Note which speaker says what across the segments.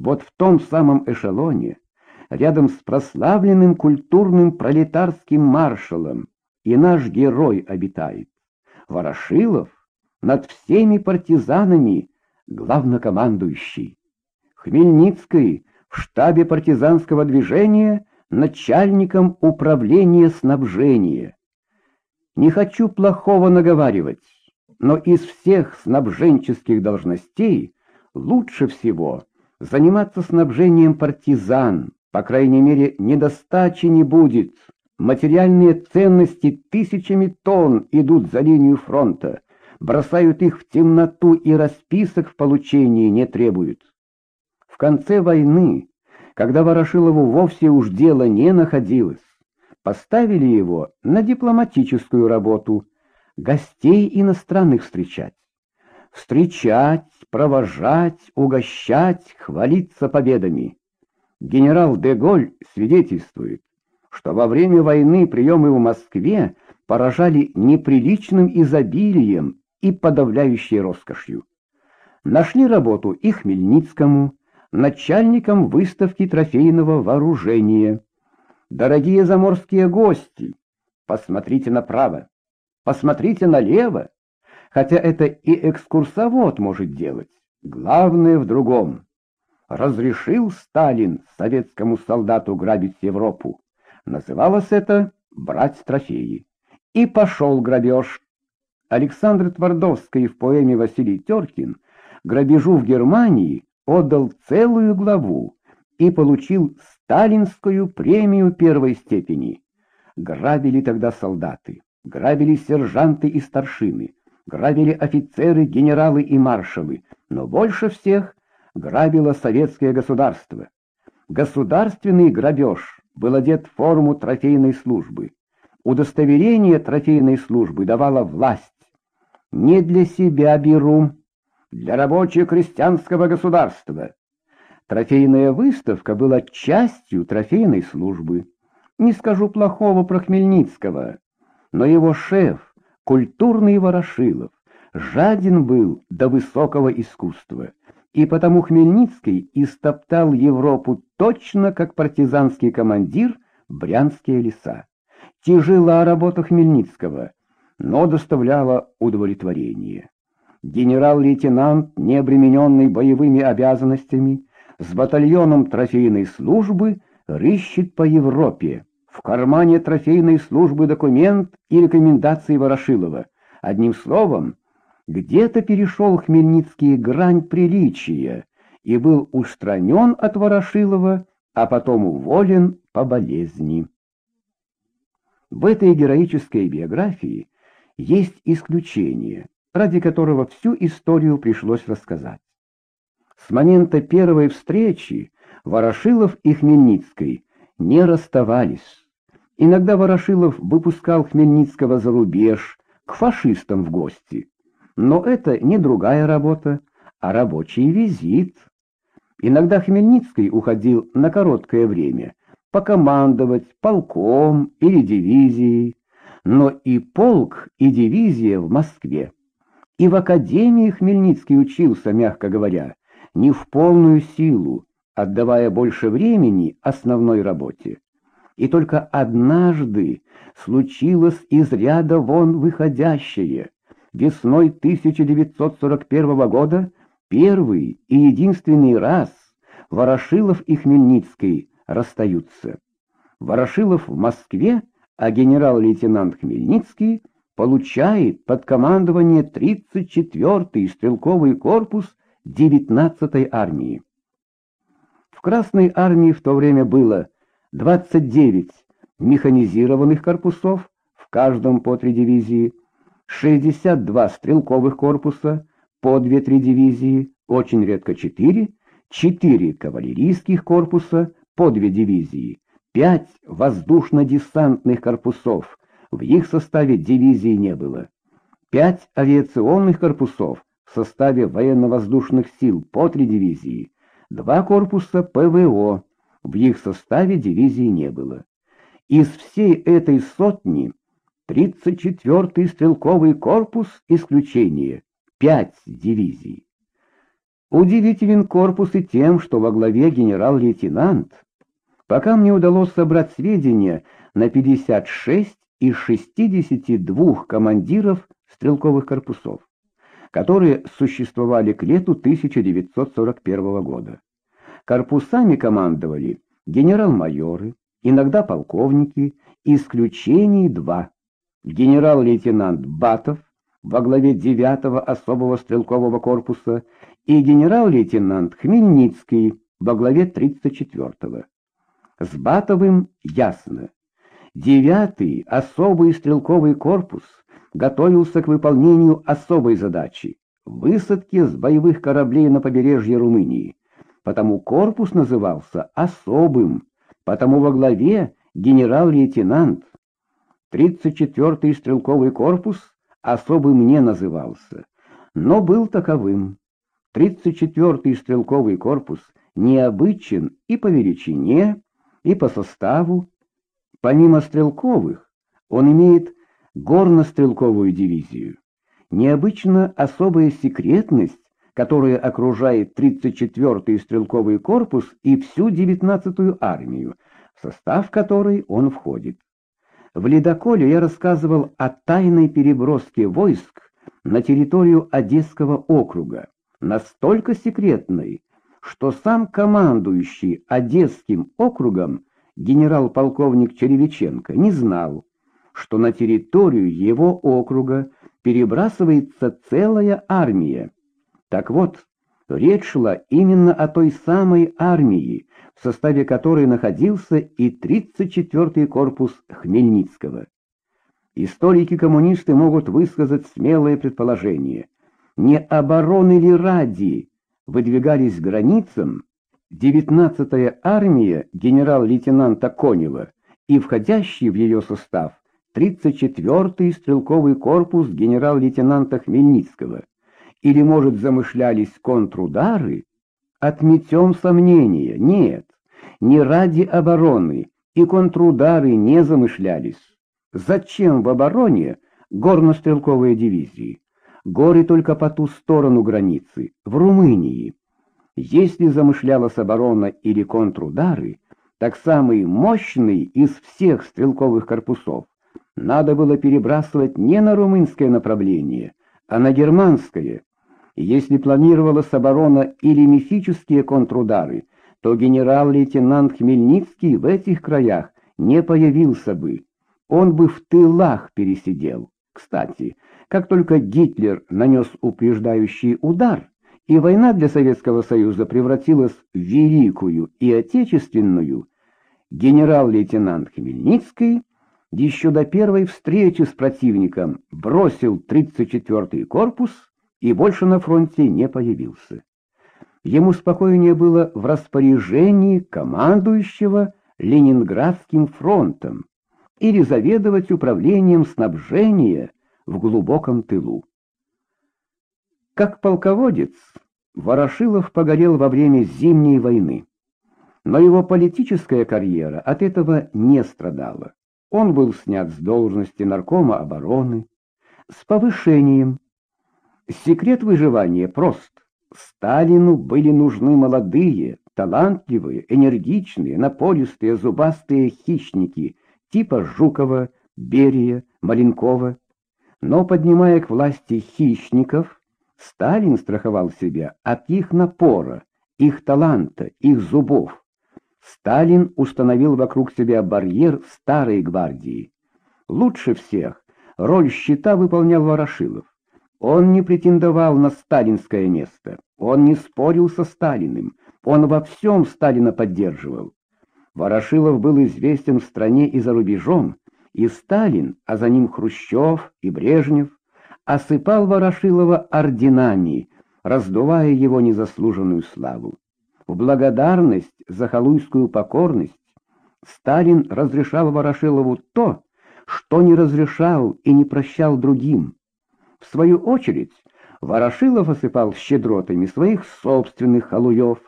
Speaker 1: Вот в том самом эшелоне, рядом с прославленным культурным пролетарским маршалом, и наш герой обитает. Ворошилов над всеми партизанами главнокомандующий. Хмельницкий в штабе партизанского движения начальником управления снабжения. Не хочу плохого наговаривать, но из всех снабженческих должностей лучше всего заниматься снабжением партизан, по крайней мере, недостачи не будет. Материальные ценности тысячами тонн идут за линию фронта, бросают их в темноту и расписок в получении не требуют. В конце войны, когда Ворошилову вовсе уж дело не находилось, поставили его на дипломатическую работу, гостей иностранных встречать. Встречать, провожать, угощать, хвалиться победами. Генерал Деголь свидетельствует, что во время войны приемы в Москве поражали неприличным изобилием и подавляющей роскошью. Нашли работу и Хмельницкому, начальником выставки трофейного вооружения. Дорогие заморские гости, посмотрите направо, посмотрите налево, хотя это и экскурсовод может делать. Главное в другом. Разрешил Сталин советскому солдату грабить Европу. Называлось это «брать трофеи». И пошел грабеж. Александр Твардовский в поэме «Василий Теркин» грабежу в Германии отдал целую главу и получил сталинскую премию первой степени. Грабили тогда солдаты, грабили сержанты и старшины, грабили офицеры, генералы и маршалы, но больше всех грабило советское государство. Государственный грабеж был одет в форму трофейной службы. Удостоверение трофейной службы давала власть. Не для себя беру, для рабоче-крестьянского государства. Трофейная выставка была частью трофейной службы. Не скажу плохого про Хмельницкого, но его шеф, культурный Ворошилов, жаден был до высокого искусства, и потому Хмельницкий истоптал Европу точно как партизанский командир брянские леса. Тяжела работа Хмельницкого — но доставляло удовлетворение. Генерал-лейтенант, не обремененный боевыми обязанностями, с батальоном трофейной службы рыщет по Европе. В кармане трофейной службы документ и рекомендации Ворошилова. Одним словом, где-то перешел Хмельницкий грань приличия и был устранен от Ворошилова, а потом уволен по болезни. В этой героической биографии есть исключение, ради которого всю историю пришлось рассказать. С момента первой встречи Ворошилов и Хмельницкий не расставались. Иногда Ворошилов выпускал Хмельницкого за рубеж, к фашистам в гости. Но это не другая работа, а рабочий визит. Иногда Хмельницкий уходил на короткое время, покомандовать полком или дивизией, но и полк, и дивизия в Москве. И в академии Хмельницкий учился, мягко говоря, не в полную силу, отдавая больше времени основной работе. И только однажды случилось из ряда вон выходящее. Весной 1941 года первый и единственный раз Ворошилов и Хмельницкий расстаются. Ворошилов в Москве а генерал-лейтенант Хмельницкий получает под командование 34-й стрелковый корпус 19-й армии. В Красной армии в то время было 29 механизированных корпусов, в каждом по три дивизии, 62 стрелковых корпуса, по 2-3 дивизии, очень редко 4, 4 кавалерийских корпуса, по 2 дивизии, пять воздушно-десантных корпусов, в их составе дивизии не было, пять авиационных корпусов в составе военно-воздушных сил по три дивизии, два корпуса ПВО, в их составе дивизии не было. Из всей этой сотни 34-й стрелковый корпус исключение, пять дивизий. Удивителен корпус и тем, что во главе генерал-лейтенант. Пока мне удалось собрать сведения на 56 из 62 командиров стрелковых корпусов, которые существовали к лету 1941 года. Корпусами командовали генерал-майоры, иногда полковники, исключений два. Генерал-лейтенант Батов во главе 9-го особого стрелкового корпуса и генерал-лейтенант Хмельницкий во главе 34-го. С Батовым ясно. Девятый особый стрелковый корпус готовился к выполнению особой задачи — высадки с боевых кораблей на побережье Румынии. Потому корпус назывался особым, потому во главе генерал-лейтенант. 34-й стрелковый корпус особым не назывался, но был таковым. 34-й стрелковый корпус необычен и по величине, и по составу. Помимо стрелковых, он имеет горно-стрелковую дивизию. Необычно особая секретность, которая окружает 34-й стрелковый корпус и всю 19-ю армию, в состав которой он входит. В «Ледоколе» я рассказывал о тайной переброске войск на территорию Одесского округа, настолько секретной, что сам командующий Одесским округом генерал-полковник Черевиченко не знал, что на территорию его округа перебрасывается целая армия. Так вот, речь шла именно о той самой армии, в составе которой находился и 34-й корпус Хмельницкого. Историки-коммунисты могут высказать смелое предположение, не обороны ли ради выдвигались к границам 19-я армия генерал-лейтенанта Конева и входящий в ее состав 34-й стрелковый корпус генерал-лейтенанта Хмельницкого, или, может, замышлялись контрудары, отметем сомнения, нет, не ради обороны, и контрудары не замышлялись. Зачем в обороне горнострелковые дивизии? Горы только по ту сторону границы, в Румынии. Если замышлялась оборона или контрудары, так самый мощный из всех стрелковых корпусов надо было перебрасывать не на румынское направление, а на германское. Если планировалась оборона или мифические контрудары, то генерал-лейтенант Хмельницкий в этих краях не появился бы. Он бы в тылах пересидел. Кстати, как только Гитлер нанес упреждающий удар, и война для Советского Союза превратилась в Великую и Отечественную, генерал-лейтенант Хмельницкий еще до первой встречи с противником бросил 34-й корпус и больше на фронте не появился. Ему спокойнее было в распоряжении командующего Ленинградским фронтом или заведовать управлением снабжения в глубоком тылу. Как полководец, Ворошилов погорел во время Зимней войны, но его политическая карьера от этого не страдала. Он был снят с должности наркома обороны с повышением. Секрет выживания прост. Сталину были нужны молодые, талантливые, энергичные, напористые, зубастые хищники типа Жукова, Берия, Маленкова. Но, поднимая к власти хищников, Сталин страховал себя от их напора, их таланта, их зубов. Сталин установил вокруг себя барьер старой гвардии. Лучше всех роль щита выполнял Ворошилов. Он не претендовал на сталинское место, он не спорил со Сталиным, он во всем Сталина поддерживал. Ворошилов был известен в стране и за рубежом, и Сталин, а за ним Хрущев и Брежнев, осыпал Ворошилова орденами, раздувая его незаслуженную славу. В благодарность за халуйскую покорность Сталин разрешал Ворошилову то, что не разрешал и не прощал другим. В свою очередь, Ворошилов осыпал щедротами своих собственных халуев.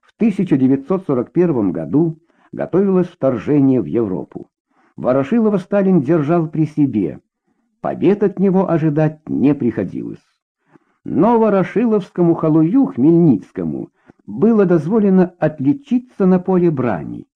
Speaker 1: В 1941 году готовилось вторжение в Европу. Ворошилова Сталин держал при себе. Побед от него ожидать не приходилось. но Ворошиловскому халую Хмельницкому было дозволено отличиться на поле брани.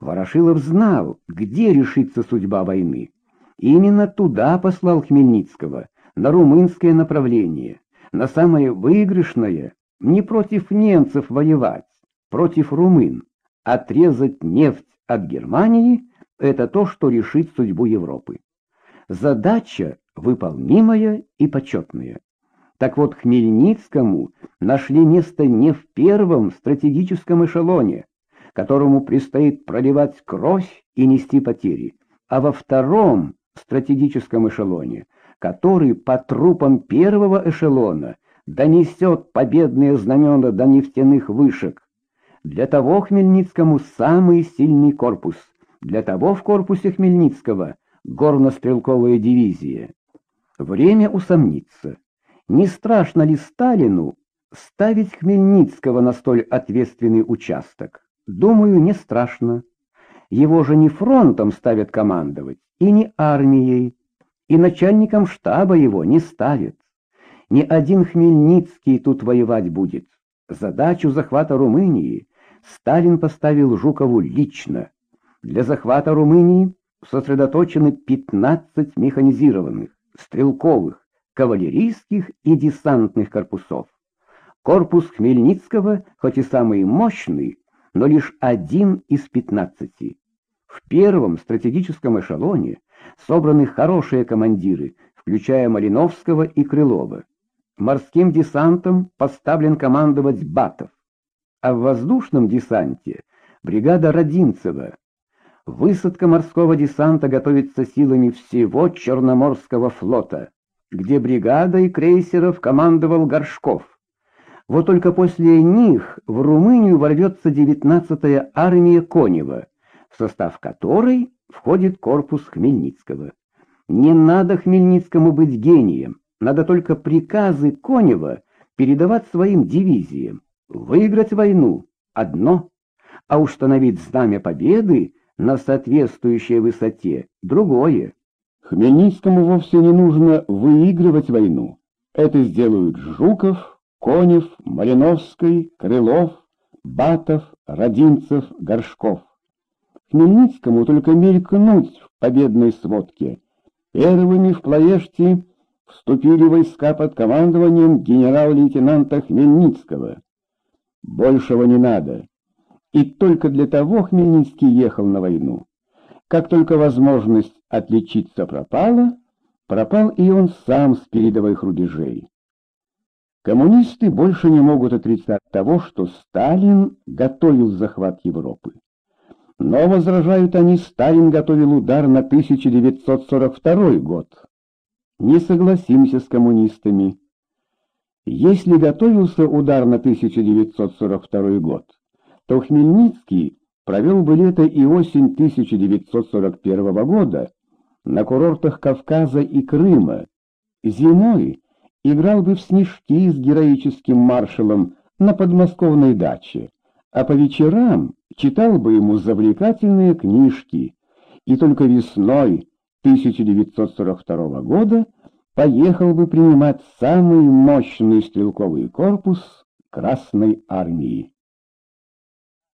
Speaker 1: Ворошилов знал, где решится судьба войны. Именно туда послал Хмельницкого, на румынское направление, на самое выигрышное, не против немцев воевать, против румын. Отрезать нефть от Германии — это то, что решит судьбу Европы. Задача выполнимая и почетная. Так вот, Хмельницкому нашли место не в первом стратегическом эшелоне, которому предстоит проливать кровь и нести потери, а во втором стратегическом эшелоне, который по трупам первого эшелона донесет победные знамена до нефтяных вышек. Для того Хмельницкому самый сильный корпус, для того в корпусе Хмельницкого горнострелковая дивизия. Время усомниться. Не страшно ли Сталину ставить Хмельницкого на столь ответственный участок? Думаю, не страшно. Его же не фронтом ставят командовать, и не армией, и начальником штаба его не ставят. Ни один Хмельницкий тут воевать будет. Задачу захвата Румынии Сталин поставил Жукову лично. Для захвата Румынии сосредоточены 15 механизированных, стрелковых, кавалерийских и десантных корпусов. Корпус Хмельницкого, хоть и самый мощный, но лишь один из пятнадцати. В первом стратегическом эшелоне собраны хорошие командиры, включая Малиновского и Крылова. Морским десантом поставлен командовать Батов, а в воздушном десанте бригада Родинцева. Высадка морского десанта готовится силами всего Черноморского флота, где бригадой крейсеров командовал Горшков. Вот только после них в Румынию ворвется 19-я армия Конева, в состав которой входит корпус Хмельницкого. Не надо Хмельницкому быть гением, надо только приказы Конева передавать своим дивизиям. Выиграть войну — одно, а установить знамя победы на соответствующей высоте — другое. Хмельницкому вовсе не нужно выигрывать войну. Это сделают Жуков, Конев, Малиновский, Крылов, Батов, Родинцев, Горшков. Хмельницкому только мелькнуть в победной сводке. Первыми в Плоешти вступили войска под командованием генерал-лейтенанта Хмельницкого. Большего не надо. И только для того Хмельницкий ехал на войну. Как только возможность отличиться пропала, пропал и он сам с передовых рубежей. Коммунисты больше не могут отрицать того, что Сталин готовил захват Европы. Но, возражают они, Сталин готовил удар на 1942 год. Не согласимся с коммунистами. Если готовился удар на 1942 год, то Хмельницкий провел бы лето и осень 1941 года на курортах Кавказа и Крыма, зимой играл бы в снежки с героическим маршалом на подмосковной даче, а по вечерам читал бы ему завлекательные книжки, и только весной 1942 года поехал бы принимать самый мощный стрелковый корпус Красной Армии.